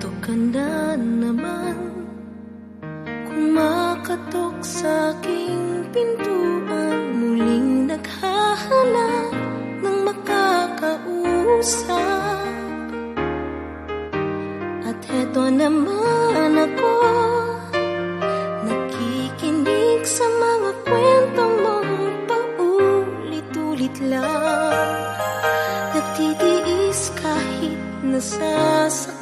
Eto ka Kumakatok sa aking pintuan. Muling naghahanap ng makakausap. At eto naman Nakikinig sa mga kwento mong paulit-ulit lang. Nagtitiis kahit nasasaktan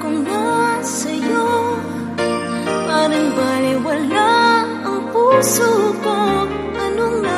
kung nasa'yo Parang baliwala ang puso ko Ano nga